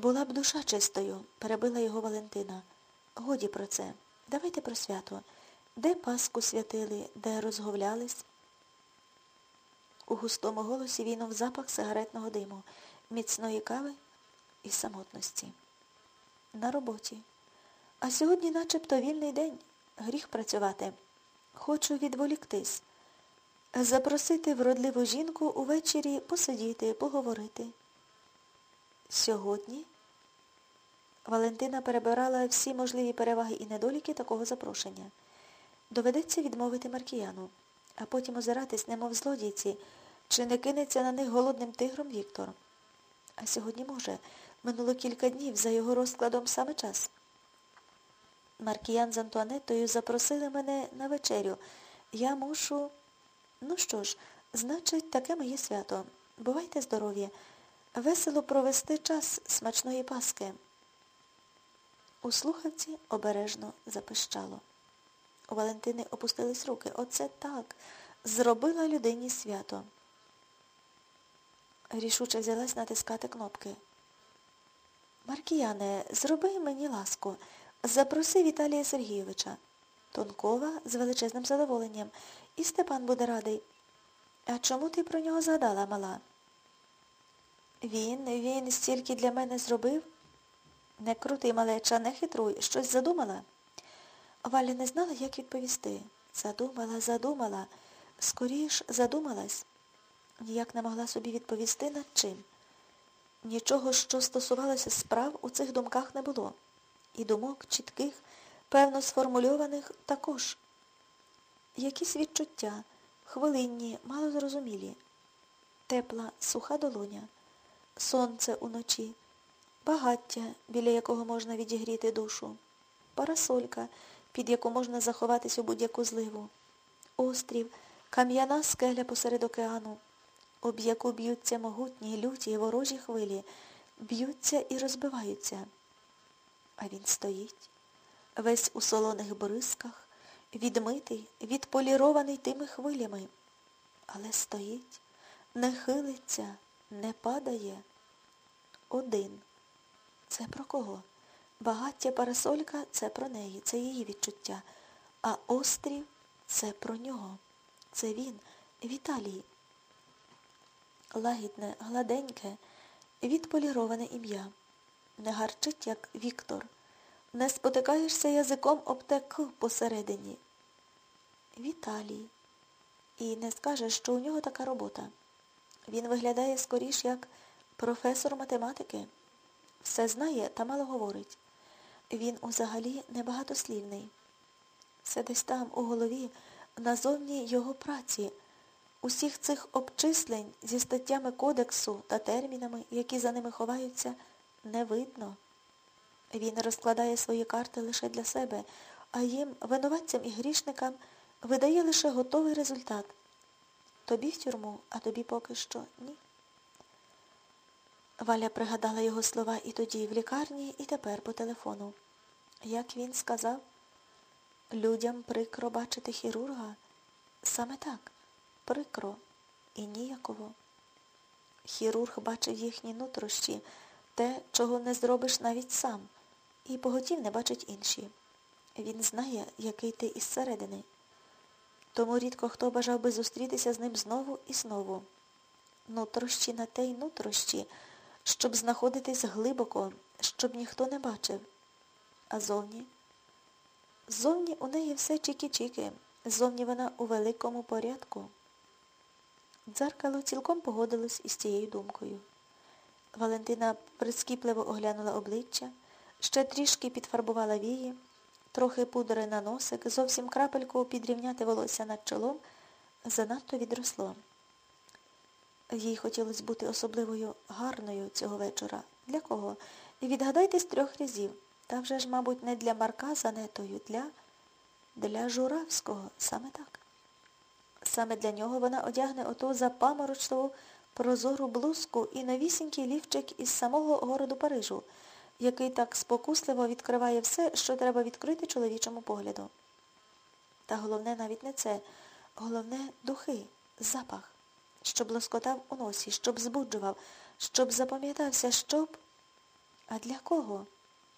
Була б душа чистою, перебила його Валентина. Годі про це. Давайте про свято. Де Пасху святили, де розговлялись? У густому голосі війнув запах сигаретного диму, міцної кави і самотності. На роботі. А сьогодні начебто вільний день. Гріх працювати. Хочу відволіктись. Запросити вродливу жінку увечері посидіти, поговорити. Сьогодні? Валентина перебирала всі можливі переваги і недоліки такого запрошення. Доведеться відмовити Маркіяну, а потім озиратись, немов злодійці, чи не кинеться на них голодним тигром Віктор. А сьогодні може. Минуло кілька днів за його розкладом саме час. Маркіян з Антуанеттою запросили мене на вечерю. Я мушу... Ну що ж, значить, таке моє свято. Бувайте здорові. Весело провести час смачної паски. У слухавці обережно запищало. У Валентини опустились руки. Оце так. Зробила людині свято. Рішуче взялась натискати кнопки. Маркіяне, зроби мені ласку. Запроси Віталія Сергійовича. Тонкова з величезним задоволенням. І Степан буде радий. А чому ти про нього згадала, мала? Він, він стільки для мене зробив. Не крути, малеча, не хитруй, щось задумала. Валя не знала, як відповісти. Задумала, задумала, скоріш задумалась. Ніяк не могла собі відповісти над чим. Нічого, що стосувалося справ, у цих думках не було. І думок чітких, певно сформульованих також. Якісь відчуття, хвилинні, мало зрозумілі. Тепла, суха долоня, сонце уночі, багаття, біля якого можна відігріти душу, парасолька, під яку можна заховатись у будь-яку зливу, острів, кам'яна скеля посеред океану, об яку б'ються могутні, люті, ворожі хвилі, б'ються і розбиваються. А він стоїть, весь у солоних бризках, відмитий, відполірований тими хвилями, але стоїть, не хилиться, не падає. Один. Це про кого? Багаття парасолька це про неї, це її відчуття. А острів це про нього. Це він, Віталій. Лагідне, гладеньке, відполіроване ім'я. Не гарчить, як Віктор. Не спотикаєшся язиком об те посередині. Віталій. І не скажеш, що у нього така робота. Він виглядає скоріш як професор математики. Все знає та мало говорить. Він узагалі небагатослівний. Все десь там, у голові, назовні його праці, усіх цих обчислень зі статтями кодексу та термінами, які за ними ховаються, не видно. Він розкладає свої карти лише для себе, а їм, винуватцям і грішникам, видає лише готовий результат. Тобі в тюрму, а тобі поки що ні. Валя пригадала його слова і тоді в лікарні, і тепер по телефону. Як він сказав, людям прикро бачити хірурга. Саме так, прикро і ніяково. Хірург бачив їхні нутрощі, те, чого не зробиш навіть сам, і поготів не бачить інші. Він знає, який ти із середини. Тому рідко хто бажав би зустрітися з ним знову і знову. Нутрощі на те й нутрощі, щоб знаходитись глибоко, щоб ніхто не бачив. А зовні? Зовні у неї все чікі-чіки, зовні вона у великому порядку. Дзеркало цілком погодилось із цією думкою. Валентина прискіпливо оглянула обличчя, ще трішки підфарбувала вії, трохи пудри на носик, зовсім крапельку підрівняти волосся над чолом, занадто відросло. Їй хотілося бути особливою гарною цього вечора. Для кого? І відгадайте з трьох разів. Та вже ж, мабуть, не для Марка за нетою, для для Журавського, саме так. Саме для нього вона одягне оту запаморочливу прозору блузку і новісінький лівчик із самого городу Парижу, який так спокусливо відкриває все, що треба відкрити чоловічому погляду. Та головне навіть не це. Головне духи, запах, щоб лоскотав у носі, щоб збуджував, щоб запам'ятався, щоб... А для кого?